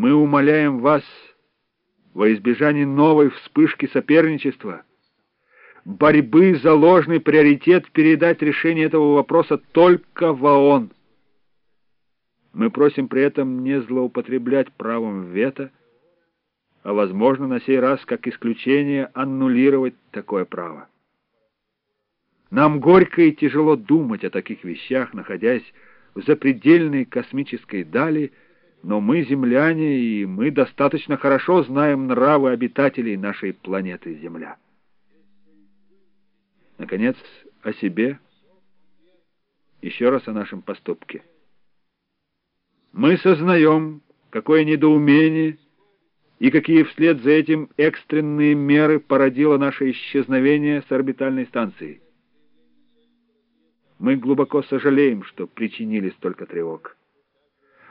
Мы умоляем вас во избежание новой вспышки соперничества, борьбы за ложный приоритет передать решение этого вопроса только в ООН. Мы просим при этом не злоупотреблять правом вето, а, возможно, на сей раз, как исключение, аннулировать такое право. Нам горько и тяжело думать о таких вещах, находясь в запредельной космической дали, но мы земляне, и мы достаточно хорошо знаем нравы обитателей нашей планеты Земля. Наконец, о себе, еще раз о нашем поступке. Мы сознаем, какое недоумение и какие вслед за этим экстренные меры породило наше исчезновение с орбитальной станции. Мы глубоко сожалеем, что причинили столько тревог.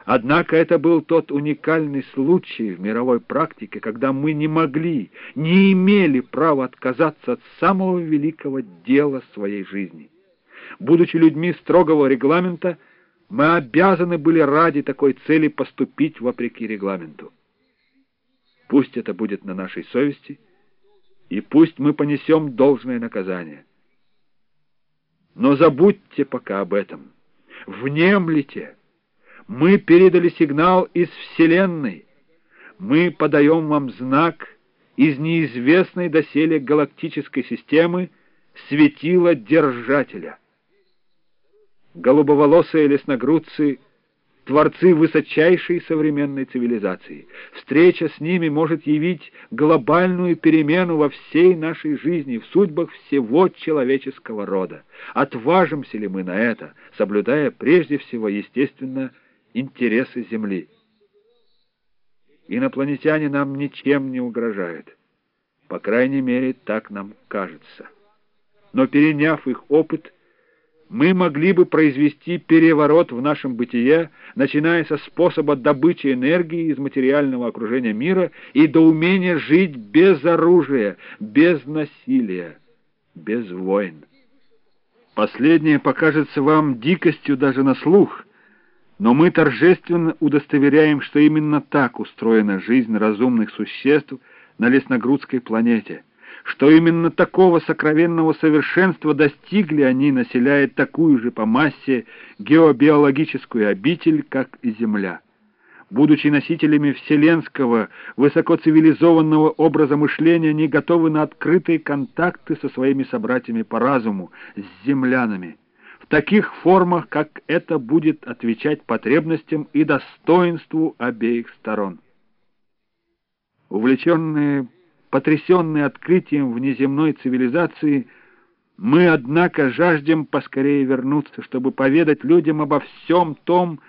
Однако это был тот уникальный случай в мировой практике, когда мы не могли, не имели права отказаться от самого великого дела своей жизни. Будучи людьми строгого регламента, мы обязаны были ради такой цели поступить вопреки регламенту. Пусть это будет на нашей совести, и пусть мы понесем должное наказание. Но забудьте пока об этом. Внемлите. Мы передали сигнал из Вселенной. Мы подаем вам знак из неизвестной доселе галактической системы светила Держателя. Голубоволосые лесногрудцы — творцы высочайшей современной цивилизации. Встреча с ними может явить глобальную перемену во всей нашей жизни, в судьбах всего человеческого рода. Отважимся ли мы на это, соблюдая прежде всего, естественно, интересы Земли? Инопланетяне нам ничем не угрожают. По крайней мере, так нам кажется. Но переняв их опыт, мы могли бы произвести переворот в нашем бытие, начиная со способа добычи энергии из материального окружения мира и до умения жить без оружия, без насилия, без войн. Последнее покажется вам дикостью даже на слух, но мы торжественно удостоверяем, что именно так устроена жизнь разумных существ на лесногрудской планете — что именно такого сокровенного совершенства достигли они, населяя такую же по массе геобиологическую обитель, как и Земля. Будучи носителями вселенского, высокоцивилизованного образа мышления, они готовы на открытые контакты со своими собратьями по разуму, с землянами, таких формах, как это будет отвечать потребностям и достоинству обеих сторон. Увлеченные потрясенные открытием внеземной цивилизации, мы, однако, жаждем поскорее вернуться, чтобы поведать людям обо всем том,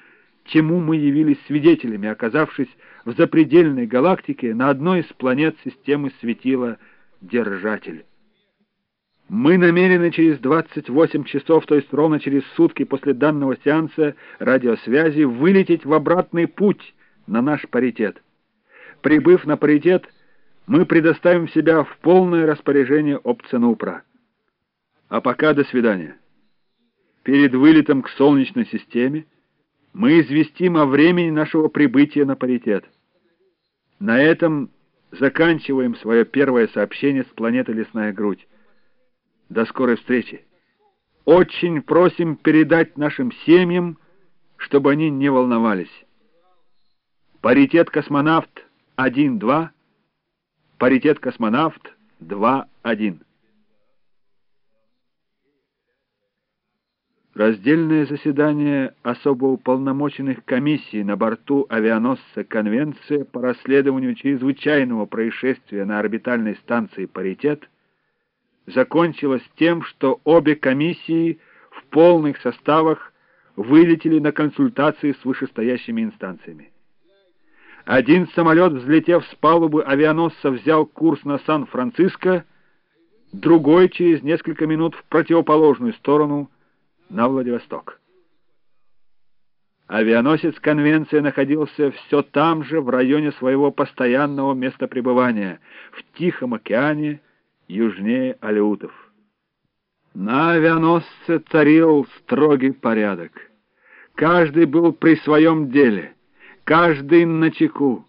чему мы явились свидетелями, оказавшись в запредельной галактике на одной из планет системы светила Держатель. Мы намерены через 28 часов, то есть ровно через сутки после данного сеанса радиосвязи, вылететь в обратный путь на наш паритет. Прибыв на паритет, мы предоставим себя в полное распоряжение Опценупра. А пока до свидания. Перед вылетом к Солнечной системе мы известим о времени нашего прибытия на паритет. На этом заканчиваем свое первое сообщение с планеты Лесная Грудь. До скорой встречи. Очень просим передать нашим семьям, чтобы они не волновались. Паритет космонавт 1-2 Паритет космонавт 2.1. Раздельное заседание особо уполномоченных комиссий на борту авианосца «Конвенция» по расследованию чрезвычайного происшествия на орбитальной станции «Паритет» закончилось тем, что обе комиссии в полных составах вылетели на консультации с вышестоящими инстанциями. Один самолет, взлетев с палубы авианосца, взял курс на Сан-Франциско, другой через несколько минут в противоположную сторону, на Владивосток. Авианосец «Конвенция» находился все там же, в районе своего постоянного места пребывания, в Тихом океане, южнее Алеутов. На авианосце царил строгий порядок. Каждый был при своем деле — каждый на чеку.